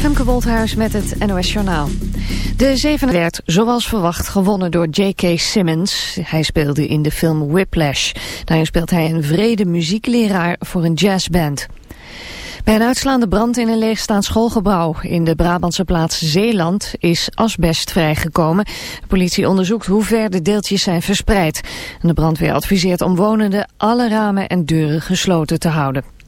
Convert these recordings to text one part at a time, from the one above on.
Femke Wolthuis met het NOS Journaal. De zeven werd zoals verwacht gewonnen door J.K. Simmons. Hij speelde in de film Whiplash. Daarin speelt hij een vrede muziekleraar voor een jazzband. Bij een uitslaande brand in een leegstaand schoolgebouw in de Brabantse plaats Zeeland is asbest vrijgekomen. De politie onderzoekt hoe ver de deeltjes zijn verspreid. de brandweer adviseert omwonenden alle ramen en deuren gesloten te houden.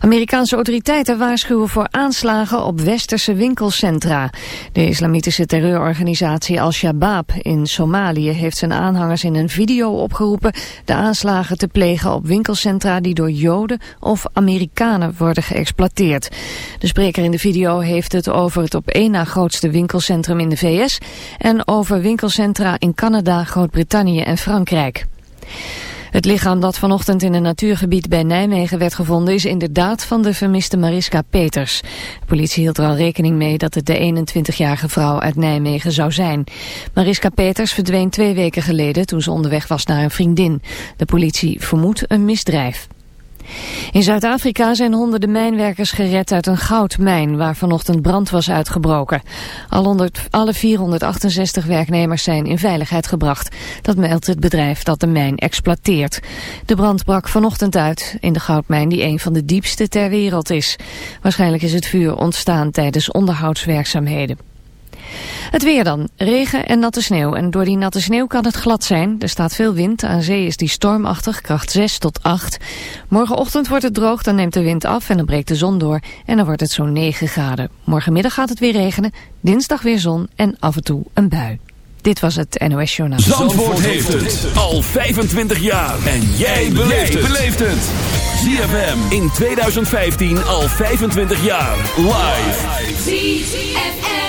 Amerikaanse autoriteiten waarschuwen voor aanslagen op westerse winkelcentra. De islamitische terreurorganisatie Al-Shabaab in Somalië heeft zijn aanhangers in een video opgeroepen de aanslagen te plegen op winkelcentra die door Joden of Amerikanen worden geëxploiteerd. De spreker in de video heeft het over het op één na grootste winkelcentrum in de VS en over winkelcentra in Canada, Groot-Brittannië en Frankrijk. Het lichaam dat vanochtend in een natuurgebied bij Nijmegen werd gevonden is inderdaad van de vermiste Mariska Peters. De politie hield er al rekening mee dat het de 21-jarige vrouw uit Nijmegen zou zijn. Mariska Peters verdween twee weken geleden toen ze onderweg was naar een vriendin. De politie vermoedt een misdrijf. In Zuid-Afrika zijn honderden mijnwerkers gered uit een goudmijn waar vanochtend brand was uitgebroken. alle 468 werknemers zijn in veiligheid gebracht. Dat meldt het bedrijf dat de mijn exploiteert. De brand brak vanochtend uit in de goudmijn die een van de diepste ter wereld is. Waarschijnlijk is het vuur ontstaan tijdens onderhoudswerkzaamheden. Het weer dan. Regen en natte sneeuw. En door die natte sneeuw kan het glad zijn. Er staat veel wind. Aan zee is die stormachtig, kracht 6 tot 8. Morgenochtend wordt het droog, dan neemt de wind af en dan breekt de zon door. En dan wordt het zo'n 9 graden. Morgenmiddag gaat het weer regenen. Dinsdag weer zon en af en toe een bui. Dit was het NOS Journaal. Zandvoort, heeft het al 25 jaar. En jij beleeft het. ZFM in 2015 al 25 jaar. Live.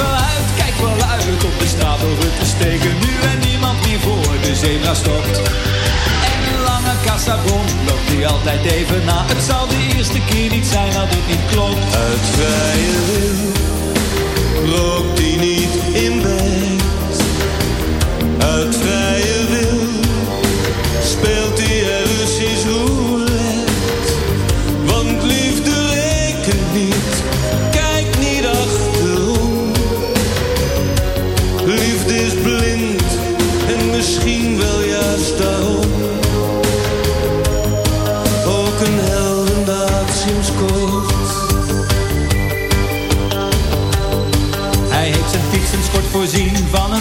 Wel uit, kijkt wel uit op de straat steken, nu en niemand meer voor de zebra stopt. En een lange kassabon loopt hij altijd even na. Het zal de eerste keer niet zijn dat het niet klopt. Uit vrije wil rookt hij niet in bed. Uit vrije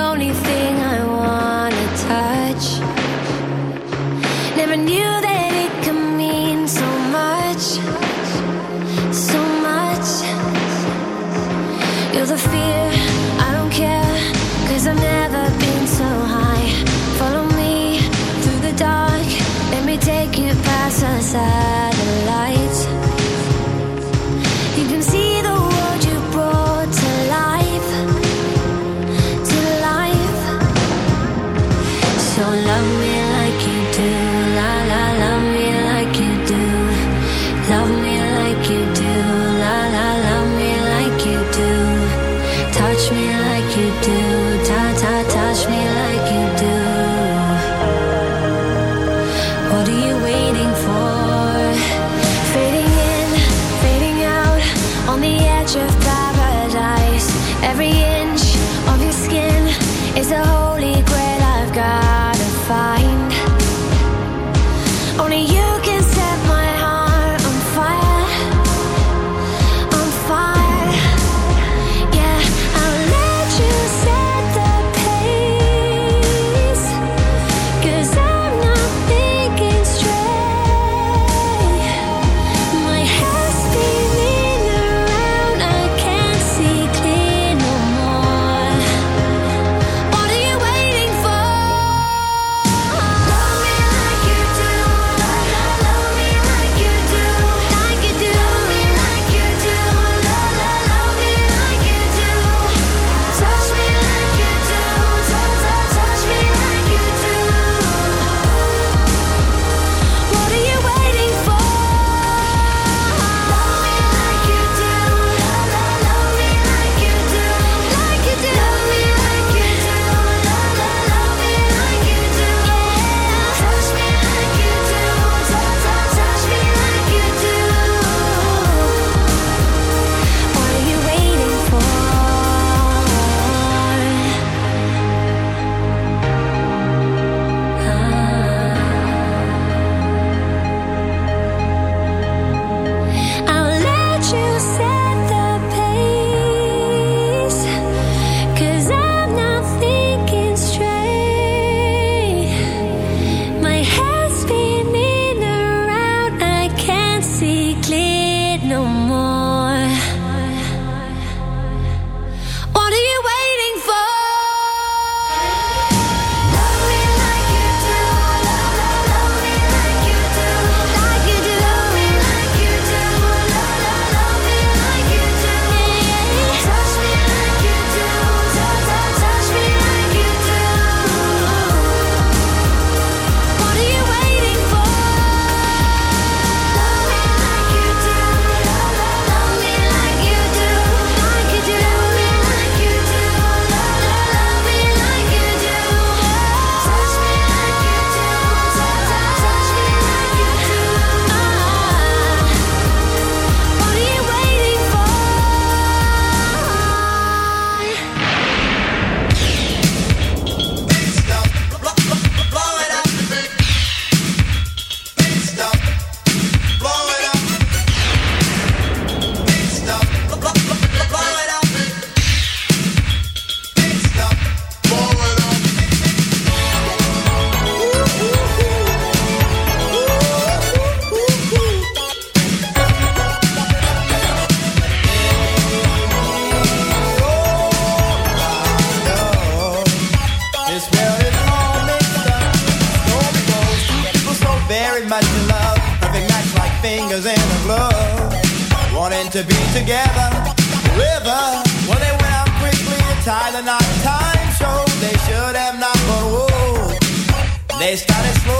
love Estar es lo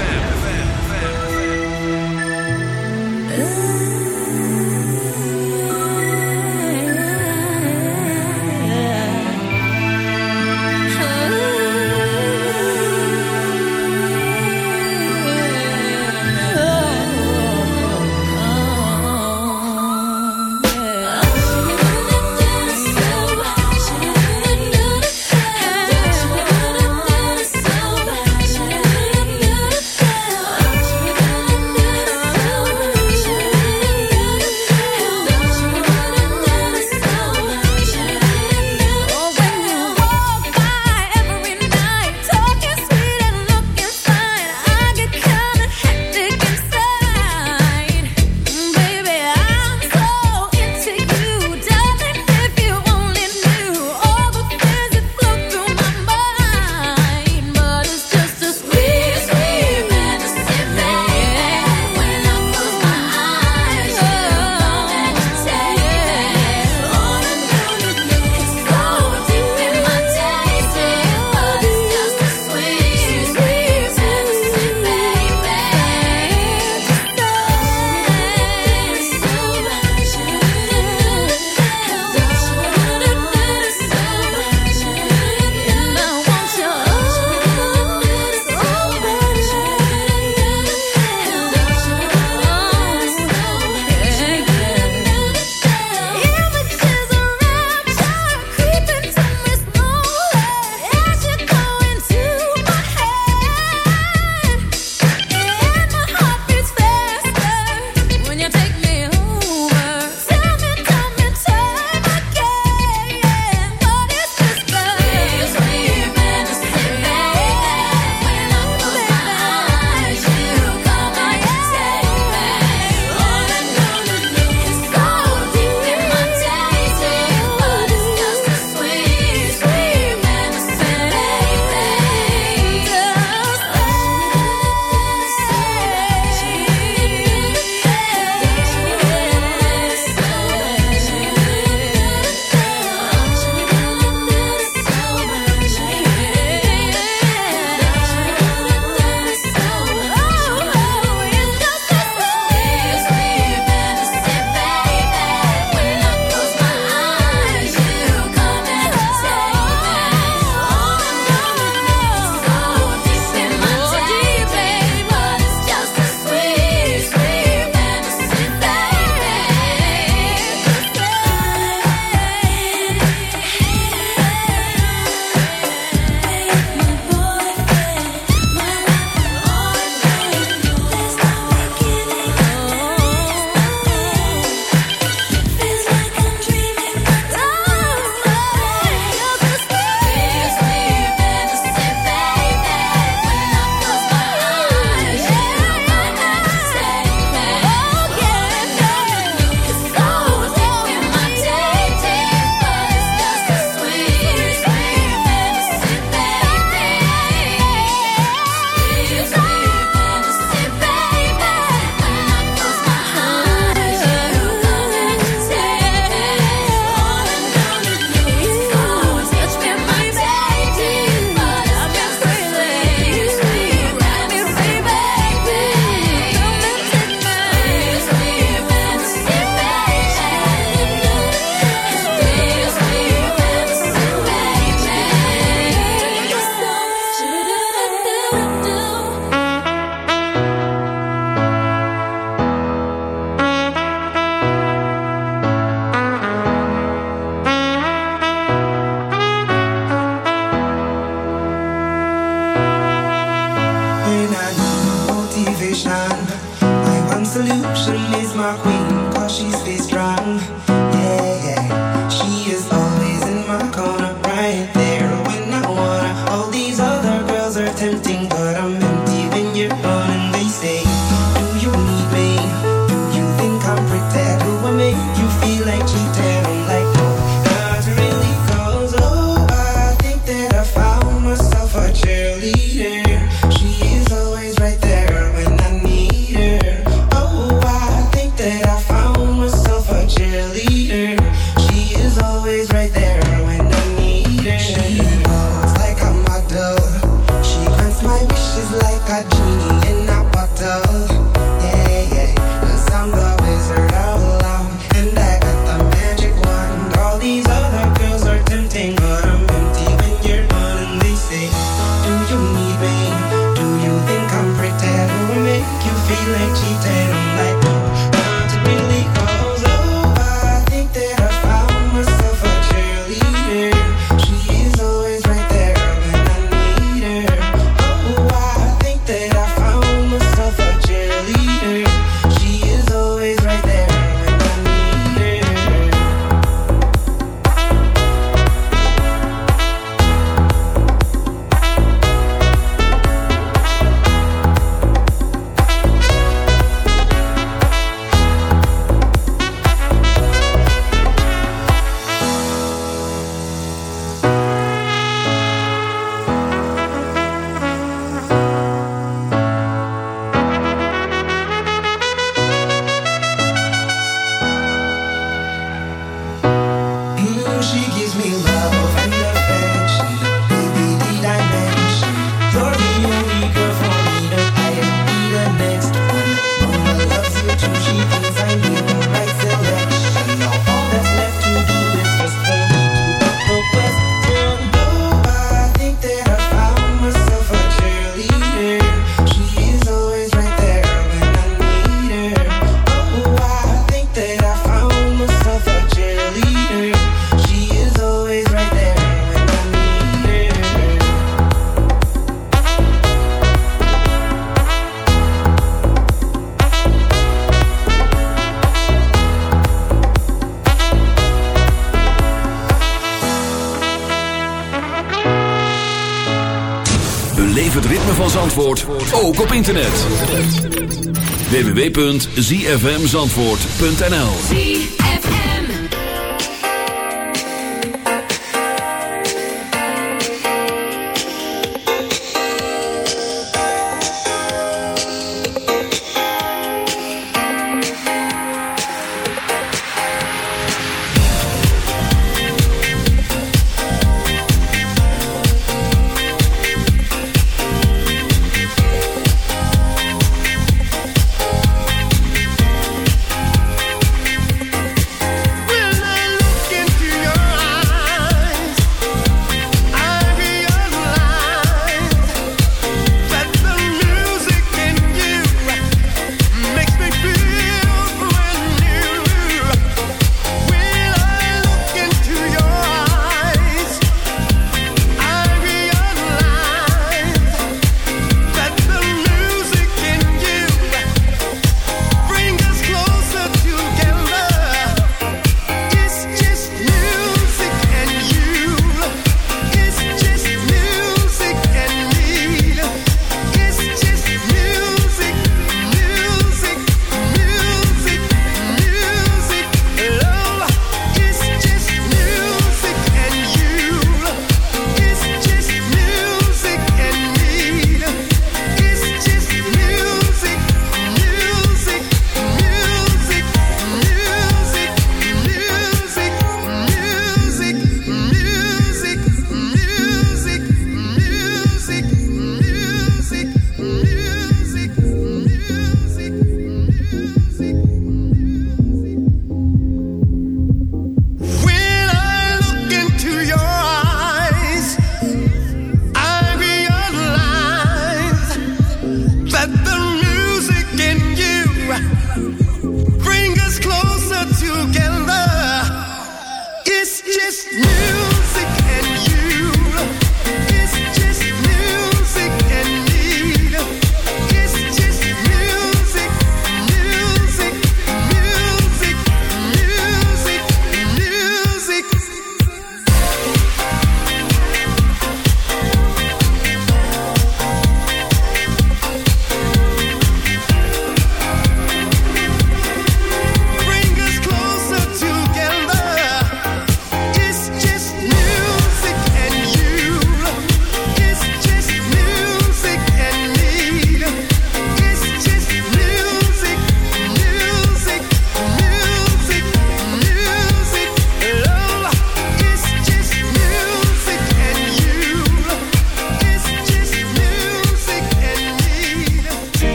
www.zfmzandvoort.nl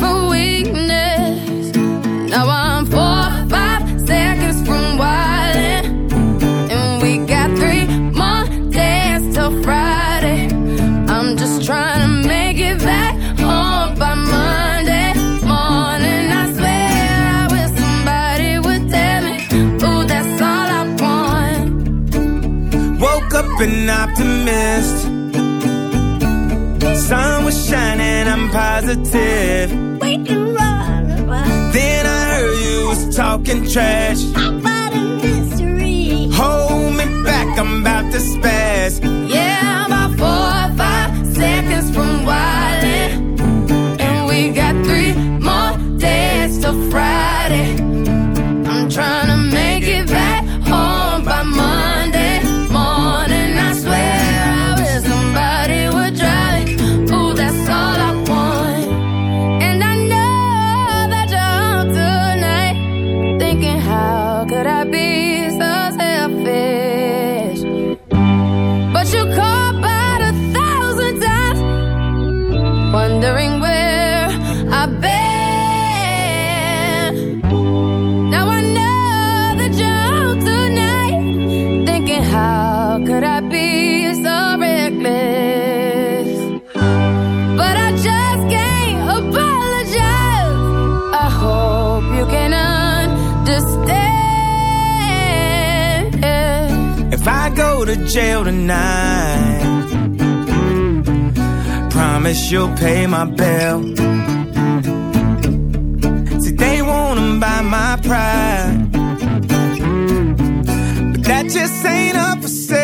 for weakness. Now I'm four, five seconds from wildin', and we got three more days till Friday. I'm just trying to make it back home by Monday morning. I swear I wish somebody would tell me, ooh, that's all I want. Woke up an optimist sun was shining, I'm positive. We can run away. Then I heard you was talking trash. About a mystery. Hold me back, I'm about to spaz. Yeah, I'm about four or five seconds from wildin'. jail tonight. Promise you'll pay my bill. See, they wanna buy my pride, but that just ain't up for sale.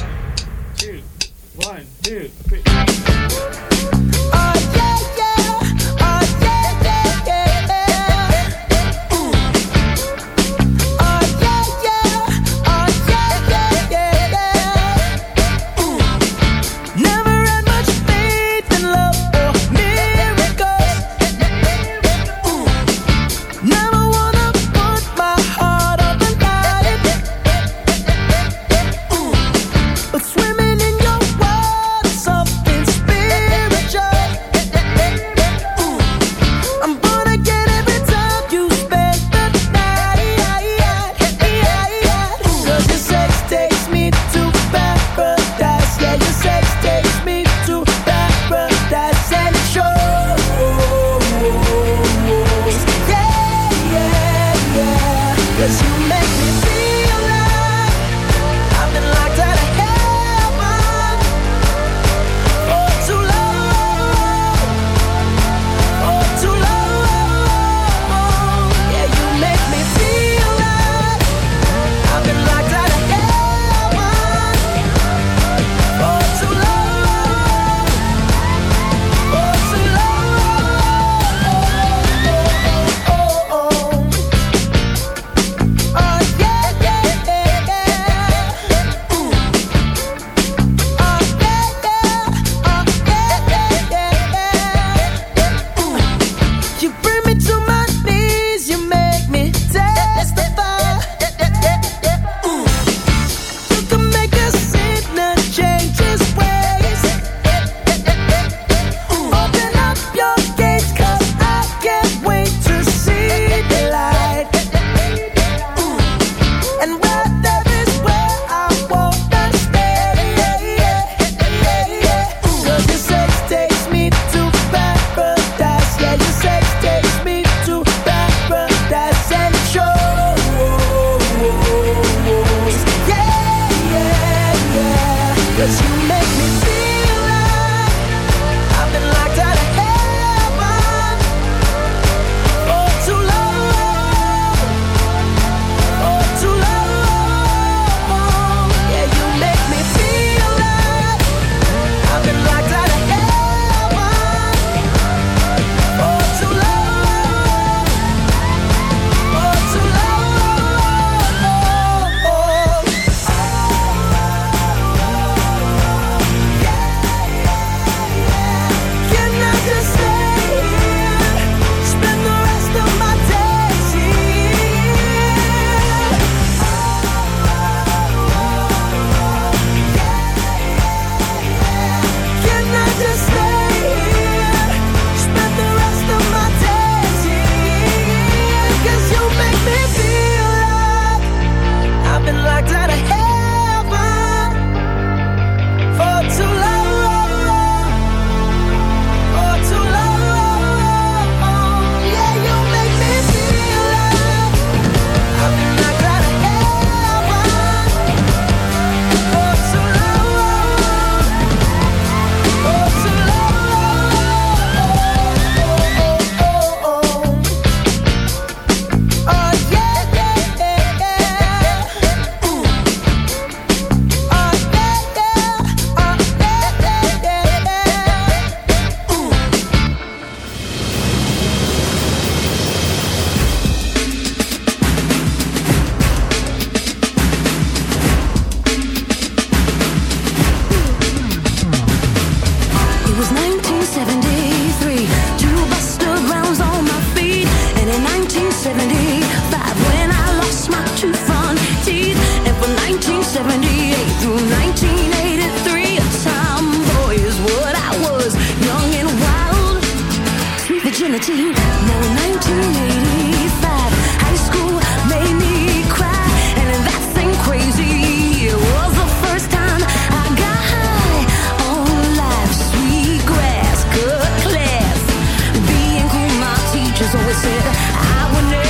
So I said, I would never.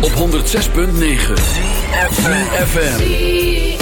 Op 106.9 FM.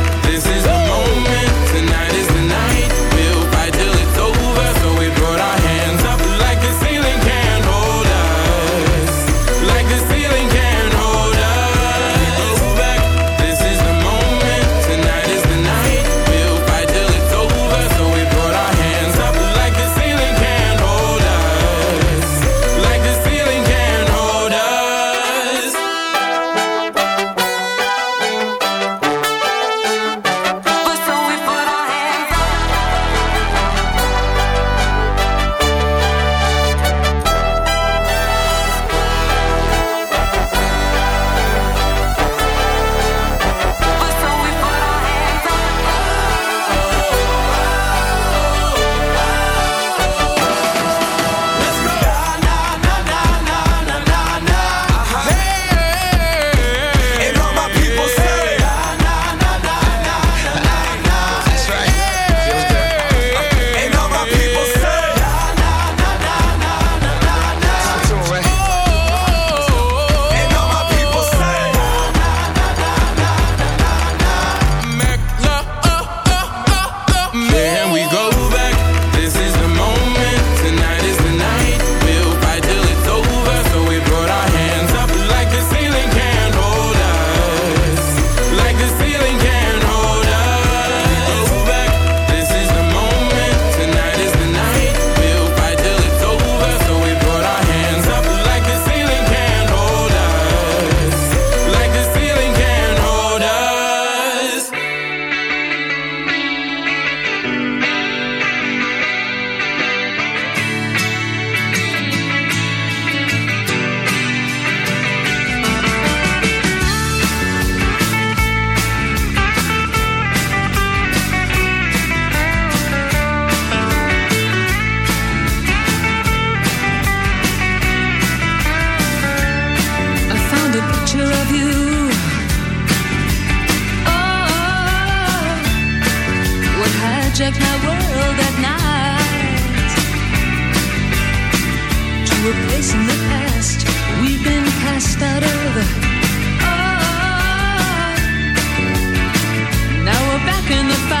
The past we've been cast out of. Oh, now we're back in the fight.